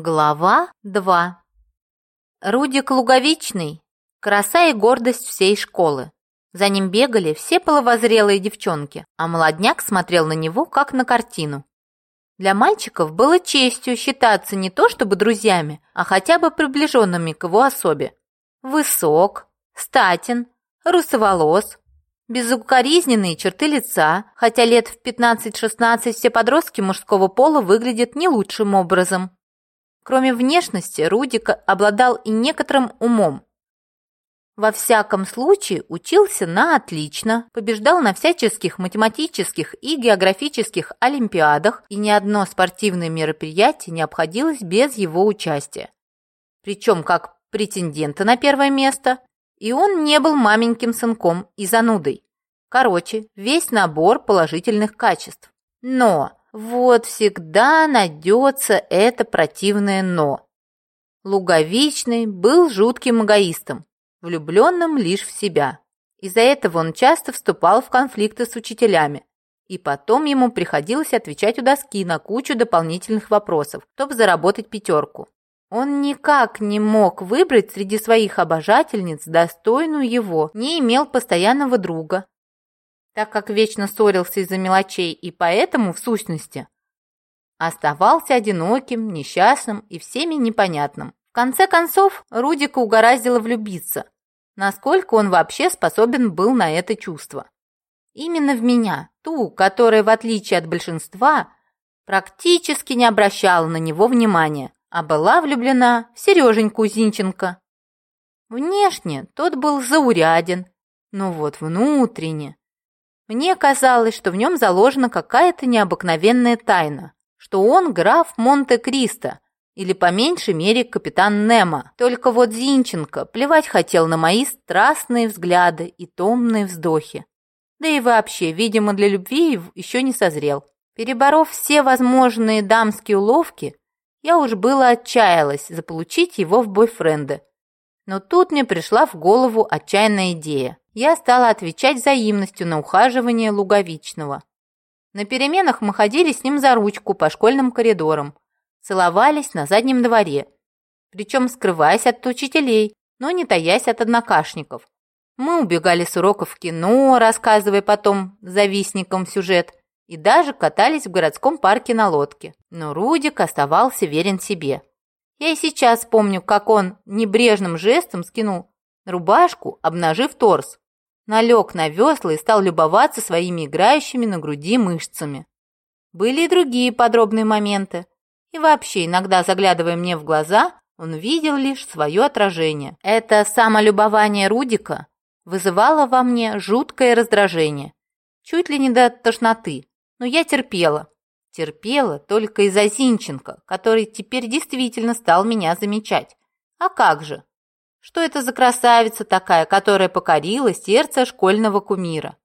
Глава 2 Рудик Луговичный – краса и гордость всей школы. За ним бегали все половозрелые девчонки, а молодняк смотрел на него, как на картину. Для мальчиков было честью считаться не то чтобы друзьями, а хотя бы приближенными к его особе. Высок, статен, русоволос, безукоризненные черты лица, хотя лет в 15-16 все подростки мужского пола выглядят не лучшим образом. Кроме внешности, Рудик обладал и некоторым умом. Во всяком случае, учился на отлично, побеждал на всяческих математических и географических олимпиадах, и ни одно спортивное мероприятие не обходилось без его участия. Причем как претендента на первое место, и он не был маменьким сынком и занудой. Короче, весь набор положительных качеств. Но вот всегда найдется это противное «но». Луговичный был жутким эгоистом, влюбленным лишь в себя. Из-за этого он часто вступал в конфликты с учителями, и потом ему приходилось отвечать у доски на кучу дополнительных вопросов, чтобы заработать пятерку. Он никак не мог выбрать среди своих обожательниц достойную его, не имел постоянного друга, так как вечно ссорился из-за мелочей и поэтому, в сущности, оставался одиноким, несчастным и всеми непонятным. В конце концов, Рудика угораздило влюбиться. Насколько он вообще способен был на это чувство? Именно в меня, ту, которая, в отличие от большинства, практически не обращала на него внимания, а была влюблена в Сереженьку Зинченко. Внешне тот был зауряден, но вот внутренне мне казалось, что в нем заложена какая-то необыкновенная тайна, что он граф Монте-Кристо или по меньшей мере капитан Немо. Только вот Зинченко плевать хотел на мои страстные взгляды и томные вздохи. Да и вообще, видимо, для любви еще не созрел. Переборов все возможные дамские уловки, я уж было отчаялась заполучить его в бойфренды. Но тут мне пришла в голову отчаянная идея я стала отвечать взаимностью на ухаживание Луговичного. На переменах мы ходили с ним за ручку по школьным коридорам, целовались на заднем дворе, причем скрываясь от учителей, но не таясь от однокашников. Мы убегали с уроков в кино, рассказывая потом завистникам сюжет, и даже катались в городском парке на лодке. Но Рудик оставался верен себе. Я и сейчас помню, как он небрежным жестом скинул рубашку, обнажив торс налег на весла и стал любоваться своими играющими на груди мышцами. Были и другие подробные моменты. И вообще, иногда заглядывая мне в глаза, он видел лишь свое отражение. Это самолюбование Рудика вызывало во мне жуткое раздражение. Чуть ли не до тошноты. Но я терпела. Терпела только из-за Зинченко, который теперь действительно стал меня замечать. А как же? Что это за красавица такая, которая покорила сердце школьного кумира?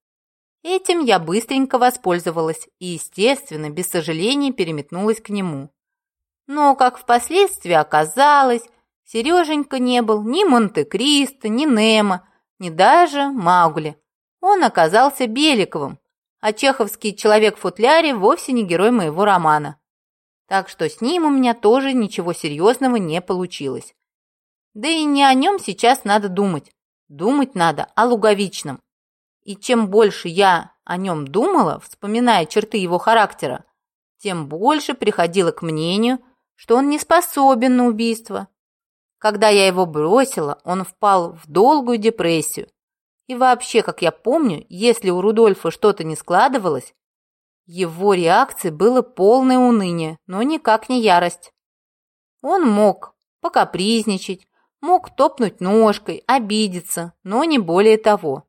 Этим я быстренько воспользовалась и, естественно, без сожаления переметнулась к нему. Но, как впоследствии оказалось, Сереженька не был ни Монте-Кристо, ни Немо, ни даже Маугли. Он оказался Беликовым, а чеховский человек в футляре вовсе не герой моего романа. Так что с ним у меня тоже ничего серьезного не получилось. Да и не о нем сейчас надо думать. Думать надо о Луговичном. И чем больше я о нем думала, вспоминая черты его характера, тем больше приходила к мнению, что он не способен на убийство. Когда я его бросила, он впал в долгую депрессию. И вообще, как я помню, если у Рудольфа что-то не складывалось, его реакцией было полное уныние, но никак не ярость. Он мог покапризничать, Мог топнуть ножкой, обидеться, но не более того.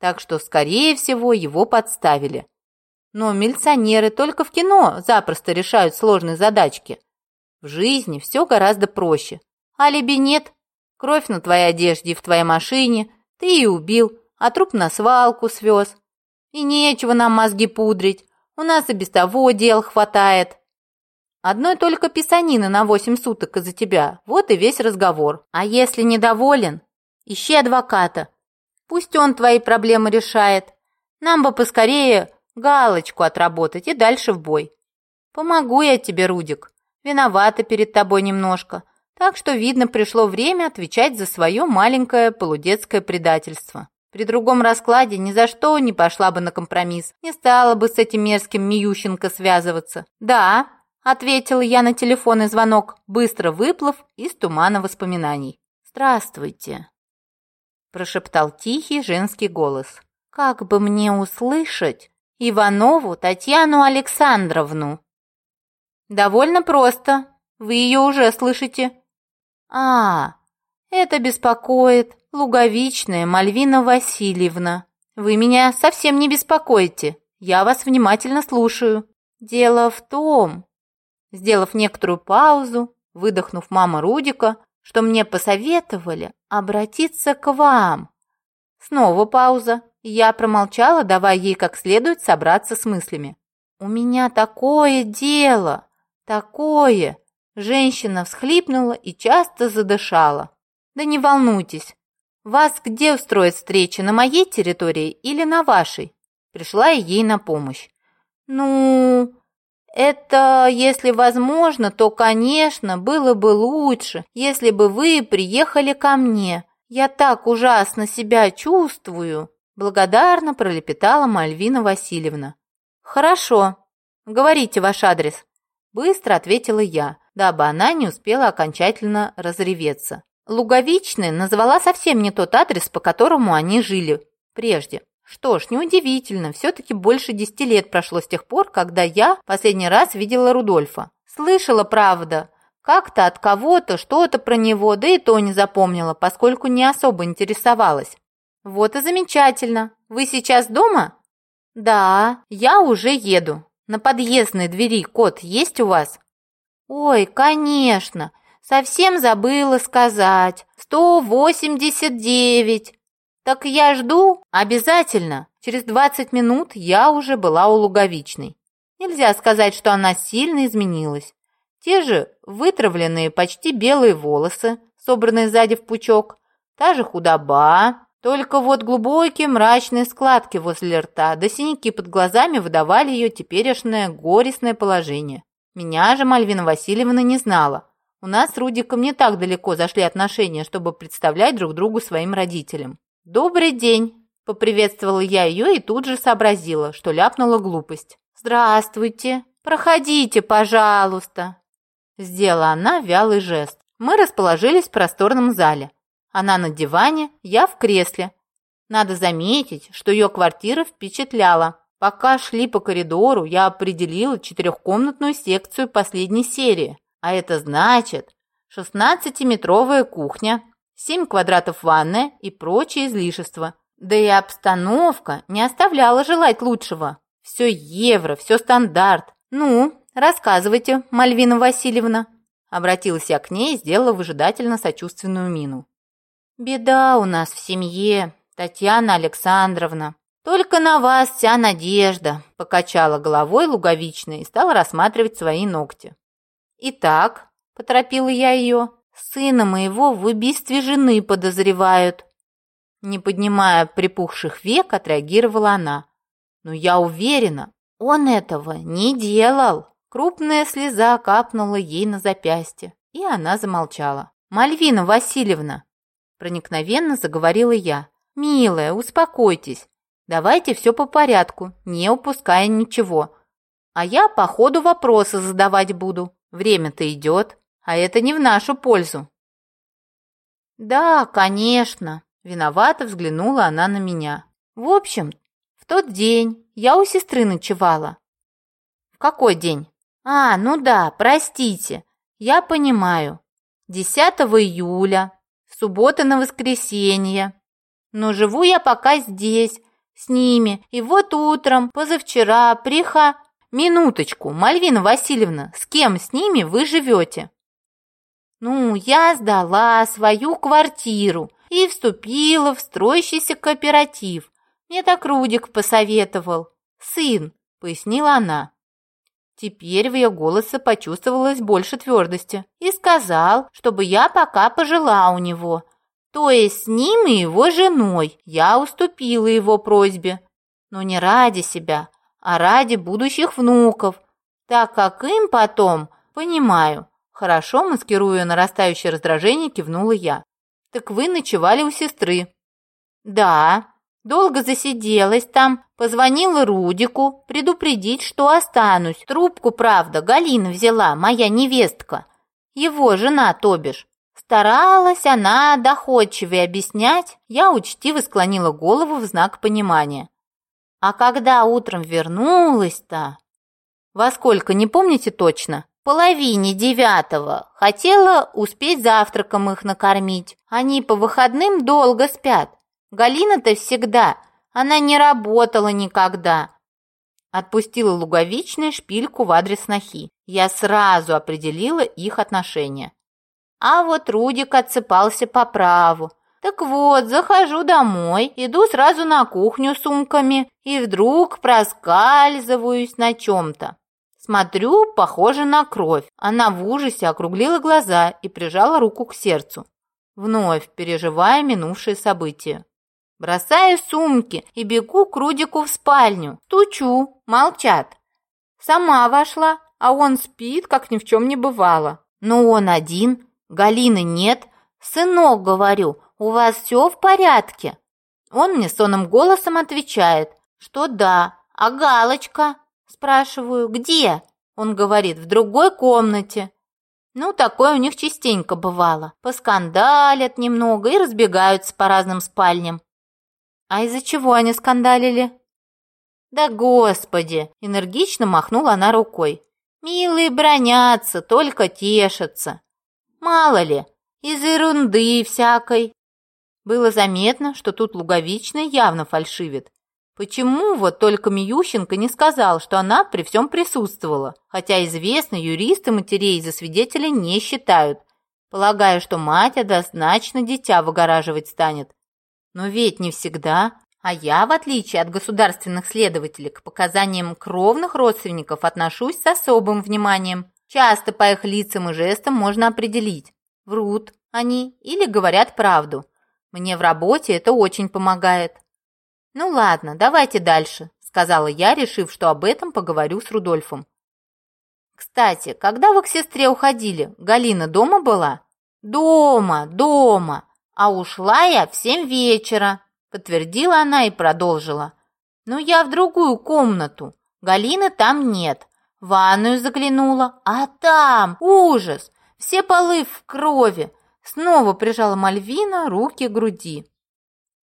Так что, скорее всего, его подставили. Но милиционеры только в кино запросто решают сложные задачки. В жизни все гораздо проще. Алиби нет. Кровь на твоей одежде и в твоей машине. Ты и убил, а труп на свалку свез. И нечего нам мозги пудрить. У нас и без того дел хватает. Одной только писанины на восемь суток из-за тебя. Вот и весь разговор. А если недоволен, ищи адвоката. Пусть он твои проблемы решает. Нам бы поскорее галочку отработать и дальше в бой. Помогу я тебе, Рудик. Виновата перед тобой немножко. Так что, видно, пришло время отвечать за свое маленькое полудетское предательство. При другом раскладе ни за что не пошла бы на компромисс, не стала бы с этим мерзким Миющенко связываться. «Да», — ответила я на телефонный звонок, быстро выплыв из тумана воспоминаний. «Здравствуйте», — прошептал тихий женский голос. «Как бы мне услышать Иванову Татьяну Александровну?» «Довольно просто. Вы ее уже слышите». «А, это беспокоит Луговичная Мальвина Васильевна. Вы меня совсем не беспокоите. Я вас внимательно слушаю. Дело в том...» Сделав некоторую паузу, выдохнув мама Рудика, что мне посоветовали обратиться к вам. Снова пауза. Я промолчала, давая ей как следует собраться с мыслями. «У меня такое дело, такое!» Женщина всхлипнула и часто задышала. «Да не волнуйтесь. Вас где устроить встреча, на моей территории или на вашей?» Пришла я ей на помощь. «Ну, это, если возможно, то, конечно, было бы лучше, если бы вы приехали ко мне. Я так ужасно себя чувствую!» Благодарно пролепетала Мальвина Васильевна. «Хорошо. Говорите ваш адрес». Быстро ответила я дабы она не успела окончательно разреветься. Луговичная назвала совсем не тот адрес, по которому они жили прежде. Что ж, неудивительно, все-таки больше десяти лет прошло с тех пор, когда я последний раз видела Рудольфа. Слышала, правда, как-то от кого-то что-то про него, да и то не запомнила, поскольку не особо интересовалась. Вот и замечательно. Вы сейчас дома? Да, я уже еду. На подъездной двери код есть у вас? «Ой, конечно! Совсем забыла сказать. Сто восемьдесят девять. Так я жду? Обязательно. Через двадцать минут я уже была у Луговичной. Нельзя сказать, что она сильно изменилась. Те же вытравленные почти белые волосы, собранные сзади в пучок, та же худоба, только вот глубокие мрачные складки возле рта да синяки под глазами выдавали ее теперешнее горестное положение. Меня же Мальвина Васильевна не знала. У нас с Рудиком не так далеко зашли отношения, чтобы представлять друг другу своим родителям. «Добрый день!» – поприветствовала я ее и тут же сообразила, что ляпнула глупость. «Здравствуйте! Проходите, пожалуйста!» Сделала она вялый жест. Мы расположились в просторном зале. Она на диване, я в кресле. Надо заметить, что ее квартира впечатляла. Пока шли по коридору, я определила четырехкомнатную секцию последней серии. А это значит 16-метровая кухня, 7 квадратов ванная и прочие излишества. Да и обстановка не оставляла желать лучшего. Все евро, все стандарт. Ну, рассказывайте, Мальвина Васильевна. Обратилась я к ней и сделала выжидательно сочувственную мину. «Беда у нас в семье, Татьяна Александровна», «Только на вас вся надежда», – покачала головой луговичная и стала рассматривать свои ногти. «Итак», – поторопила я ее, – «сына моего в убийстве жены подозревают». Не поднимая припухших век, отреагировала она. «Но я уверена, он этого не делал». Крупная слеза капнула ей на запястье, и она замолчала. «Мальвина Васильевна!» Проникновенно заговорила я. «Милая, успокойтесь. Давайте все по порядку, не упуская ничего. А я по ходу вопросы задавать буду. Время-то идет, а это не в нашу пользу. Да, конечно. Виновато взглянула она на меня. В общем, в тот день я у сестры ночевала. В какой день? А, ну да, простите. Я понимаю. 10 июля, суббота на воскресенье. Но живу я пока здесь, с ними. И вот утром, позавчера, приха... Минуточку, Мальвина Васильевна, с кем с ними вы живете? Ну, я сдала свою квартиру и вступила в строящийся кооператив. Мне так Рудик посоветовал. Сын, пояснила она. Теперь в ее голосе почувствовалось больше твердости и сказал, чтобы я пока пожила у него, то есть с ним и его женой я уступила его просьбе, но не ради себя, а ради будущих внуков, так как им потом «Понимаю». Хорошо, маскируя нарастающее раздражение, кивнула я. «Так вы ночевали у сестры?» «Да». Долго засиделась там, позвонила Рудику, предупредить, что останусь. Трубку, правда, Галина взяла, моя невестка. Его жена, то бишь. Старалась она доходчивее объяснять, я учтиво склонила голову в знак понимания. А когда утром вернулась-то... Во сколько, не помните точно? Половине девятого. Хотела успеть завтраком их накормить. Они по выходным долго спят. Галина-то всегда. Она не работала никогда. Отпустила луговичную шпильку в адрес Нахи. Я сразу определила их отношения. А вот Рудик отсыпался по праву. Так вот, захожу домой, иду сразу на кухню с сумками и вдруг проскальзываюсь на чем-то. Смотрю, похоже на кровь. Она в ужасе округлила глаза и прижала руку к сердцу, вновь переживая минувшие события. Бросаю сумки и бегу к Рудику в спальню. Тучу, молчат. Сама вошла, а он спит, как ни в чем не бывало. Но он один, Галины нет. Сынок, говорю, у вас все в порядке?» Он мне сонным голосом отвечает, что да. «А Галочка?» Спрашиваю, «Где?» Он говорит, «В другой комнате». Ну, такое у них частенько бывало. Поскандалят немного и разбегаются по разным спальням. А из-за чего они скандалили? Да господи, энергично махнула она рукой. Милые бронятся, только тешатся. Мало ли, из ерунды всякой. Было заметно, что тут Луговичная явно фальшивит. Почему вот только Миющенко не сказал, что она при всем присутствовала, хотя известно, юристы матерей за свидетеля не считают, полагая, что мать однозначно дитя выгораживать станет. Но ведь не всегда, а я, в отличие от государственных следователей, к показаниям кровных родственников отношусь с особым вниманием. Часто по их лицам и жестам можно определить, врут они или говорят правду. Мне в работе это очень помогает. Ну ладно, давайте дальше, сказала я, решив, что об этом поговорю с Рудольфом. Кстати, когда вы к сестре уходили, Галина дома была? Дома, дома. А ушла я в семь вечера, подтвердила она и продолжила. Ну я в другую комнату. Галины там нет. В ванную заглянула, а там ужас! Все полы в крови. Снова прижала Мальвина руки к груди.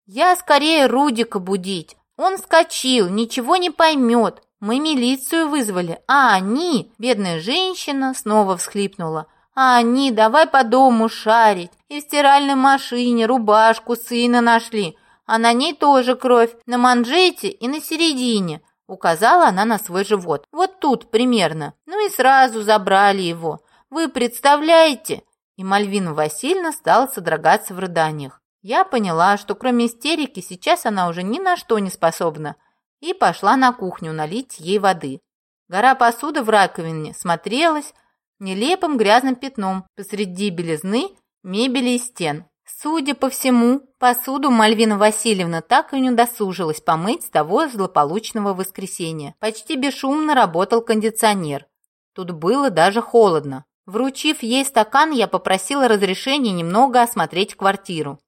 «Я скорее Рудика будить. Он вскочил, ничего не поймет. Мы милицию вызвали, а они, бедная женщина, снова всхлипнула. А они давай по дому шарить. И в стиральной машине рубашку сына нашли. А на ней тоже кровь, на манжете и на середине. Указала она на свой живот. Вот тут примерно. Ну и сразу забрали его. Вы представляете? и Мальвина Васильевна стала содрогаться в рыданиях. Я поняла, что кроме истерики сейчас она уже ни на что не способна, и пошла на кухню налить ей воды. Гора посуды в раковине смотрелась нелепым грязным пятном посреди белизны, мебели и стен. Судя по всему, посуду Мальвина Васильевна так и не удосужилась помыть с того злополучного воскресенья. Почти бесшумно работал кондиционер. Тут было даже холодно. Вручив ей стакан, я попросила разрешения немного осмотреть квартиру.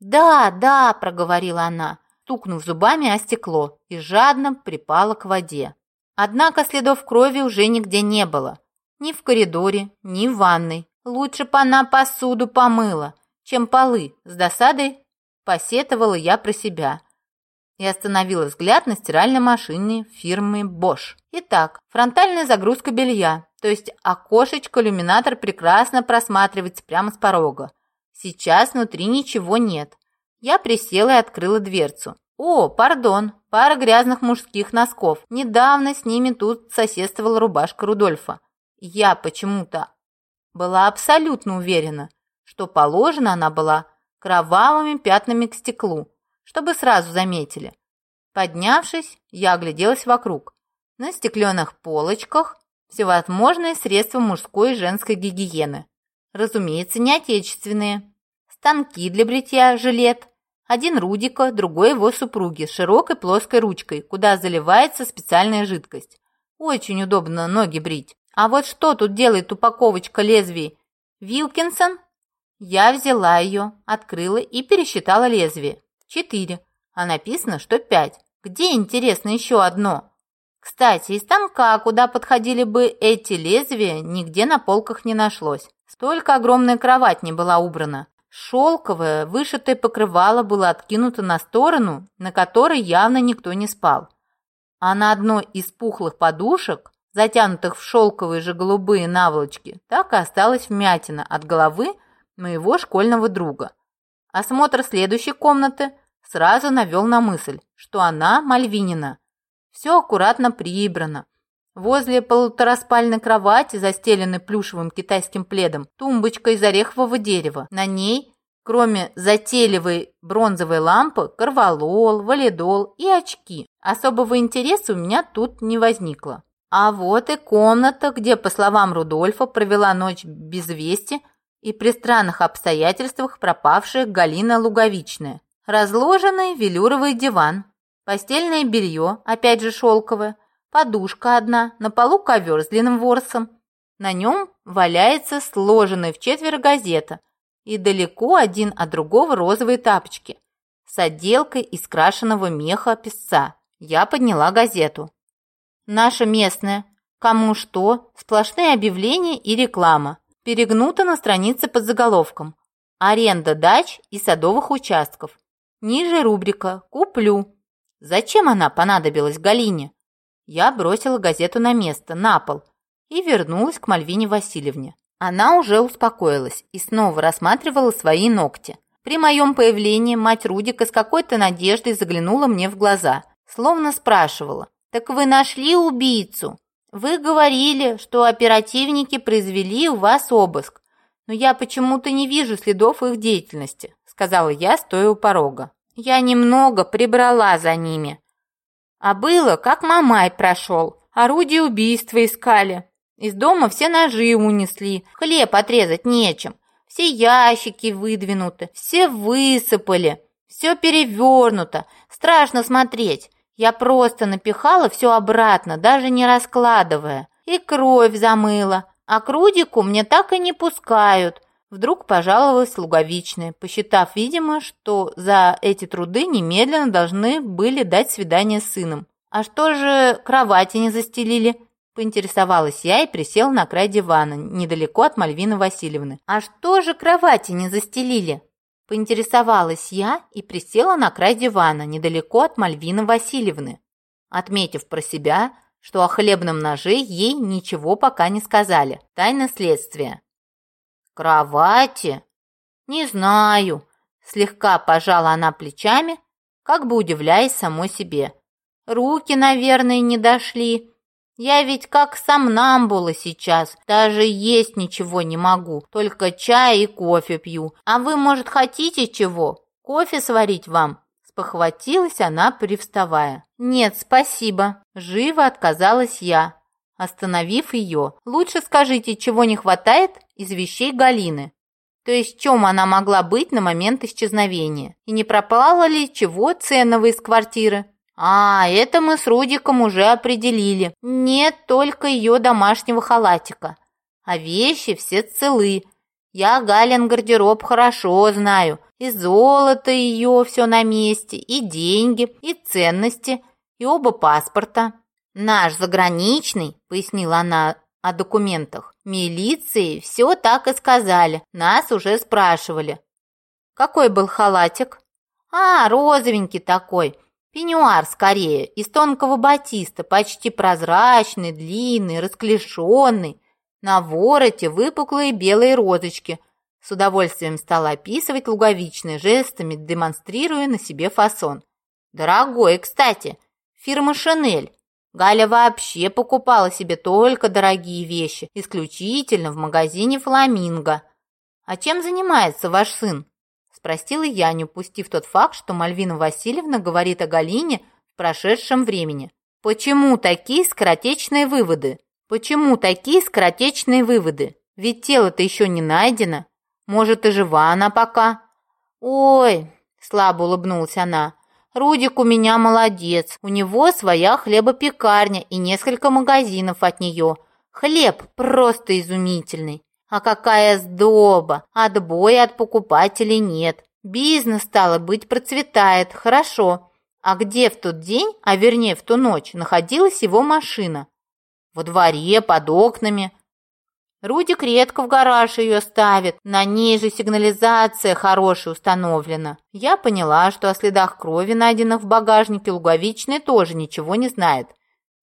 «Да, да», – проговорила она, стукнув зубами о стекло, и жадно припала к воде. Однако следов крови уже нигде не было. Ни в коридоре, ни в ванной. Лучше бы она посуду помыла, чем полы. С досадой посетовала я про себя и остановила взгляд на стиральной машине фирмы Bosch. Итак, фронтальная загрузка белья, то есть окошечко-иллюминатор прекрасно просматривается прямо с порога. Сейчас внутри ничего нет. Я присела и открыла дверцу. О, пардон, пара грязных мужских носков. Недавно с ними тут соседствовала рубашка Рудольфа. Я почему-то была абсолютно уверена, что положена она была кровавыми пятнами к стеклу, чтобы сразу заметили. Поднявшись, я огляделась вокруг. На стекленных полочках всевозможные средства мужской и женской гигиены. Разумеется, не отечественные. Станки для бритья, жилет. Один Рудика, другой его супруги с широкой плоской ручкой, куда заливается специальная жидкость. Очень удобно ноги брить. А вот что тут делает упаковочка лезвий? Вилкинсон? Я взяла ее, открыла и пересчитала лезвие. Четыре. А написано, что пять. Где, интересно, еще одно? Кстати, из станка, куда подходили бы эти лезвия, нигде на полках не нашлось. Столько огромная кровать не была убрана. Шелковое, вышитое покрывало было откинуто на сторону, на которой явно никто не спал. А на одной из пухлых подушек затянутых в шелковые же голубые наволочки, так и осталась вмятина от головы моего школьного друга. Осмотр следующей комнаты сразу навел на мысль, что она Мальвинина. Все аккуратно прибрано. Возле полутораспальной кровати, застеленной плюшевым китайским пледом, тумбочка из орехового дерева. На ней, кроме затейливой бронзовой лампы, корвалол, валидол и очки. Особого интереса у меня тут не возникло. А вот и комната, где, по словам Рудольфа, провела ночь без вести и при странных обстоятельствах пропавшая Галина Луговичная. Разложенный велюровый диван, постельное белье, опять же шелковое, подушка одна, на полу ковер с длинным ворсом. На нем валяется сложенная в четверо газета и далеко один от другого розовые тапочки с отделкой из крашеного меха песца. Я подняла газету. Наша местная. Кому что, сплошные объявления и реклама. Перегнута на странице под заголовком «Аренда дач и садовых участков». Ниже рубрика «Куплю». Зачем она понадобилась Галине? Я бросила газету на место, на пол, и вернулась к Мальвине Васильевне. Она уже успокоилась и снова рассматривала свои ногти. При моем появлении мать Рудика с какой-то надеждой заглянула мне в глаза, словно спрашивала, «Так вы нашли убийцу? Вы говорили, что оперативники произвели у вас обыск, но я почему-то не вижу следов их деятельности», сказала я, стоя у порога. «Я немного прибрала за ними. А было, как Мамай прошел, орудие убийства искали. Из дома все ножи унесли, хлеб отрезать нечем, все ящики выдвинуты, все высыпали, все перевернуто, страшно смотреть». Я просто напихала все обратно, даже не раскладывая. И кровь замыла. А к Рудику мне так и не пускают. Вдруг пожаловалась Луговичная, посчитав, видимо, что за эти труды немедленно должны были дать свидание с сыном. «А что же кровати не застелили?» Поинтересовалась я и присела на край дивана, недалеко от Мальвины Васильевны. «А что же кровати не застелили?» Поинтересовалась я и присела на край дивана, недалеко от Мальвины Васильевны, отметив про себя, что о хлебном ноже ей ничего пока не сказали. Тайна следствия. «Кровати? Не знаю», – слегка пожала она плечами, как бы удивляясь самой себе. «Руки, наверное, не дошли. Я ведь как сомнамбула сейчас, даже есть ничего не могу, только чай и кофе пью. А вы, может, хотите чего? Кофе сварить вам?» Спохватилась она, привставая. «Нет, спасибо». Живо отказалась я, остановив ее. «Лучше скажите, чего не хватает из вещей Галины?» То есть чем она могла быть на момент исчезновения? И не пропало ли чего ценного из квартиры? «А, это мы с Рудиком уже определили. Нет только ее домашнего халатика. А вещи все целы. Я Галин гардероб хорошо знаю. И золото ее все на месте, и деньги, и ценности, и оба паспорта. Наш заграничный, пояснила она о документах, милиции все так и сказали. Нас уже спрашивали. Какой был халатик? А, розовенький такой, Пеньюар скорее, из тонкого батиста, почти прозрачный, длинный, расклешенный. На вороте выпуклые белые розочки. С удовольствием стала описывать луговичные жестами, демонстрируя на себе фасон. Дорогой, кстати, фирма «Шинель». Галя вообще покупала себе только дорогие вещи, исключительно в магазине «Фламинго». А чем занимается ваш сын? Спросила я, не упустив тот факт, что Мальвина Васильевна говорит о Галине в прошедшем времени. Почему такие скоротечные выводы? Почему такие скоротечные выводы? Ведь тело-то еще не найдено. Может, и жива она пока. Ой, слабо улыбнулась она. Рудик у меня молодец. У него своя хлебопекарня и несколько магазинов от нее. Хлеб просто изумительный. А какая сдоба! Отбоя от покупателей нет. Бизнес, стало быть, процветает. Хорошо. А где в тот день, а вернее в ту ночь, находилась его машина? Во дворе, под окнами. Рудик редко в гараж ее ставит, на ней же сигнализация хорошая установлена. Я поняла, что о следах крови, найденных в багажнике, Луговичной тоже ничего не знает.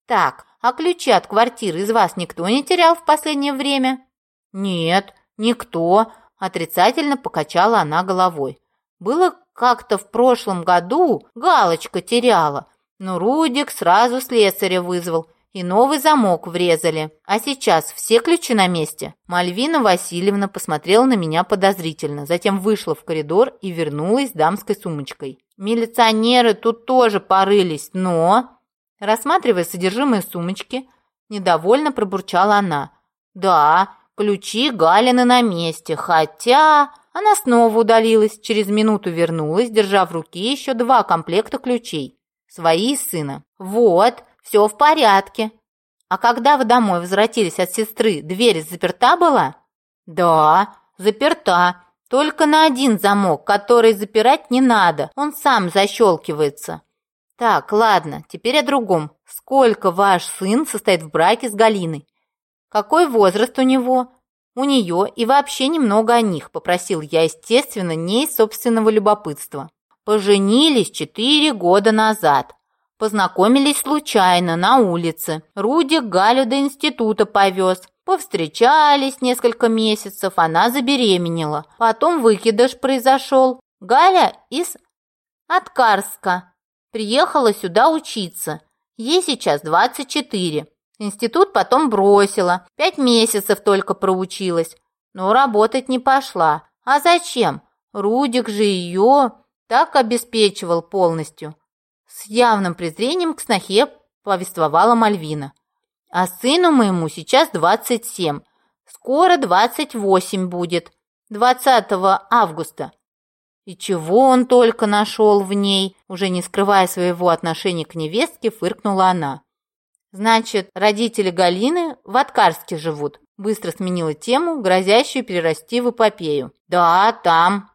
Так, а ключи от квартиры из вас никто не терял в последнее время? Нет, никто, отрицательно покачала она головой. Было как-то в прошлом году, галочка теряла, но Рудик сразу слесаря вызвал – и новый замок врезали. А сейчас все ключи на месте?» Мальвина Васильевна посмотрела на меня подозрительно, затем вышла в коридор и вернулась с дамской сумочкой. «Милиционеры тут тоже порылись, но...» Рассматривая содержимое сумочки, недовольно пробурчала она. «Да, ключи Галины на месте, хотя...» Она снова удалилась, через минуту вернулась, держа в руке еще два комплекта ключей. Свои сына. «Вот, все в порядке. А когда вы домой возвратились от сестры, дверь заперта была? Да, заперта. Только на один замок, который запирать не надо. Он сам защелкивается. Так, ладно, теперь о другом. Сколько ваш сын состоит в браке с Галиной? Какой возраст у него? У нее и вообще немного о них, попросил я, естественно, не из собственного любопытства. Поженились четыре года назад. Познакомились случайно, на улице. Рудик Галю до института повез. Повстречались несколько месяцев, она забеременела. Потом выкидыш произошел. Галя из Откарска. Приехала сюда учиться. Ей сейчас 24. Институт потом бросила. Пять месяцев только проучилась. Но работать не пошла. А зачем? Рудик же ее так обеспечивал полностью. С явным презрением к снохе повествовала Мальвина. А сыну моему сейчас 27. Скоро 28 будет. 20 августа. И чего он только нашел в ней, уже не скрывая своего отношения к невестке, фыркнула она. Значит, родители Галины в Откарске живут. Быстро сменила тему, грозящую перерасти в эпопею. Да, там,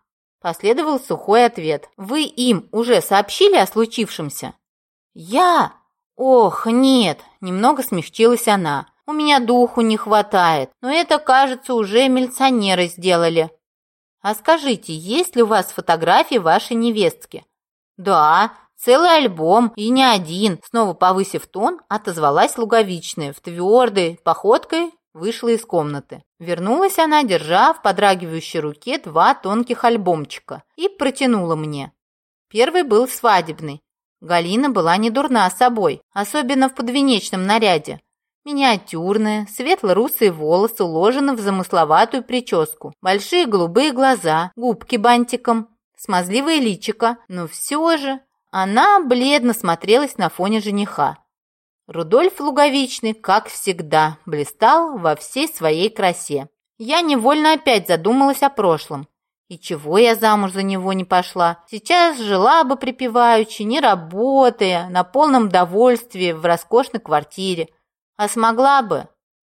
Последовал сухой ответ. «Вы им уже сообщили о случившемся?» «Я? Ох, нет!» Немного смягчилась она. «У меня духу не хватает, но это, кажется, уже милиционеры сделали». «А скажите, есть ли у вас фотографии вашей невестки?» «Да, целый альбом, и не один», снова повысив тон, отозвалась Луговичная в твердой походкой вышла из комнаты. Вернулась она, держа в подрагивающей руке два тонких альбомчика, и протянула мне. Первый был свадебный. Галина была не дурна собой, особенно в подвенечном наряде. Миниатюрная, светло-русые волосы уложены в замысловатую прическу, большие голубые глаза, губки бантиком, смазливое личико, но все же она бледно смотрелась на фоне жениха. Рудольф Луговичный, как всегда, блистал во всей своей красе. Я невольно опять задумалась о прошлом. И чего я замуж за него не пошла? Сейчас жила бы припеваючи, не работая, на полном довольстве в роскошной квартире. А смогла бы?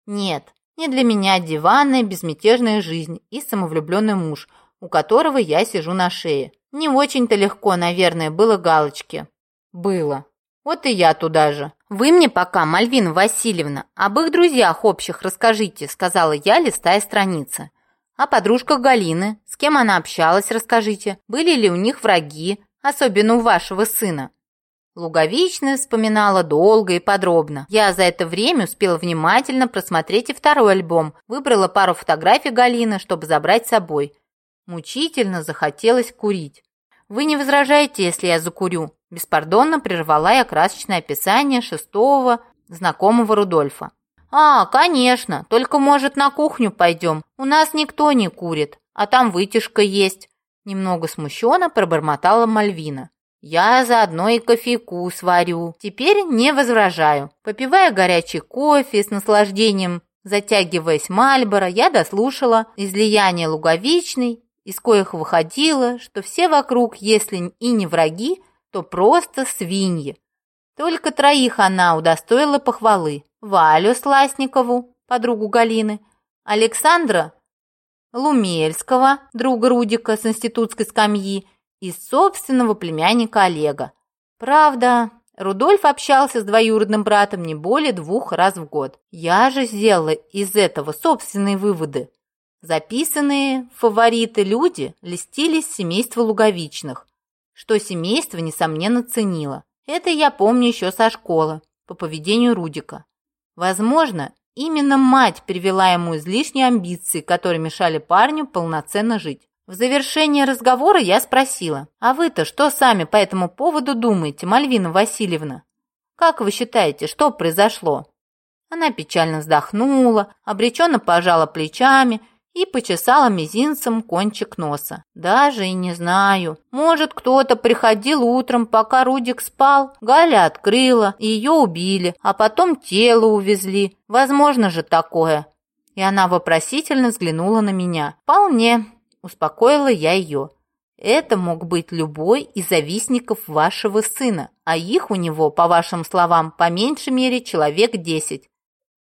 Нет, не для меня диванная безмятежная жизнь и самовлюбленный муж, у которого я сижу на шее. Не очень-то легко, наверное, было галочки. Было. Вот и я туда же. Вы мне пока, Мальвина Васильевна, об их друзьях общих расскажите, сказала я, листая страницы. О подружках Галины, с кем она общалась, расскажите. Были ли у них враги, особенно у вашего сына? Луговичная вспоминала долго и подробно. Я за это время успела внимательно просмотреть и второй альбом. Выбрала пару фотографий Галины, чтобы забрать с собой. Мучительно захотелось курить. «Вы не возражаете, если я закурю?» Беспардонно прервала я красочное описание шестого знакомого Рудольфа. «А, конечно, только, может, на кухню пойдем. У нас никто не курит, а там вытяжка есть». Немного смущенно пробормотала Мальвина. «Я заодно и кофейку сварю. Теперь не возражаю». Попивая горячий кофе с наслаждением, затягиваясь Мальборо, я дослушала излияние луговичной, из коих выходило, что все вокруг, если и не враги, то просто свиньи. Только троих она удостоила похвалы. Валю Сласникову, подругу Галины, Александра Лумельского, друга Рудика с институтской скамьи, и собственного племянника Олега. Правда, Рудольф общался с двоюродным братом не более двух раз в год. Я же сделала из этого собственные выводы. Записанные фавориты люди листились семейства Луговичных, что семейство, несомненно, ценило. Это я помню еще со школы, по поведению Рудика. Возможно, именно мать привела ему излишние амбиции, которые мешали парню полноценно жить. В завершение разговора я спросила, «А вы-то что сами по этому поводу думаете, Мальвина Васильевна? Как вы считаете, что произошло?» Она печально вздохнула, обреченно пожала плечами и почесала мизинцем кончик носа. «Даже и не знаю. Может, кто-то приходил утром, пока Рудик спал. Галя открыла, и ее убили, а потом тело увезли. Возможно же такое». И она вопросительно взглянула на меня. «Вполне. Успокоила я ее. Это мог быть любой из завистников вашего сына, а их у него, по вашим словам, по меньшей мере человек десять.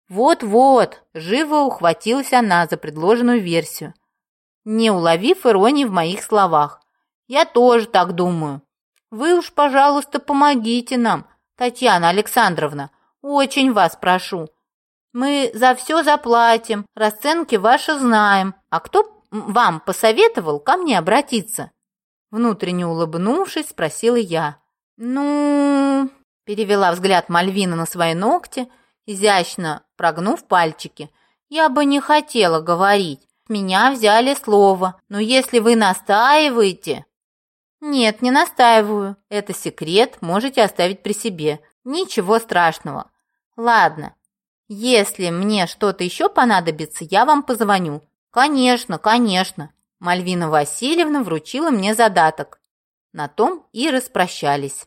Вот-вот, живо ухватилась она за предложенную версию, не уловив иронии в моих словах. Я тоже так думаю. Вы уж, пожалуйста, помогите нам, Татьяна Александровна. Очень вас прошу. Мы за все заплатим, расценки ваши знаем. А кто вам посоветовал ко мне обратиться?» Внутренне улыбнувшись, спросила я. «Ну...» – перевела взгляд Мальвина на свои ногти, изящно прогнув пальчики. «Я бы не хотела говорить. Меня взяли слово, но если вы настаиваете...» «Нет, не настаиваю. Это секрет, можете оставить при себе. Ничего страшного. Ладно, если мне что-то еще понадобится, я вам позвоню. «Конечно, конечно!» Мальвина Васильевна вручила мне задаток. На том и распрощались.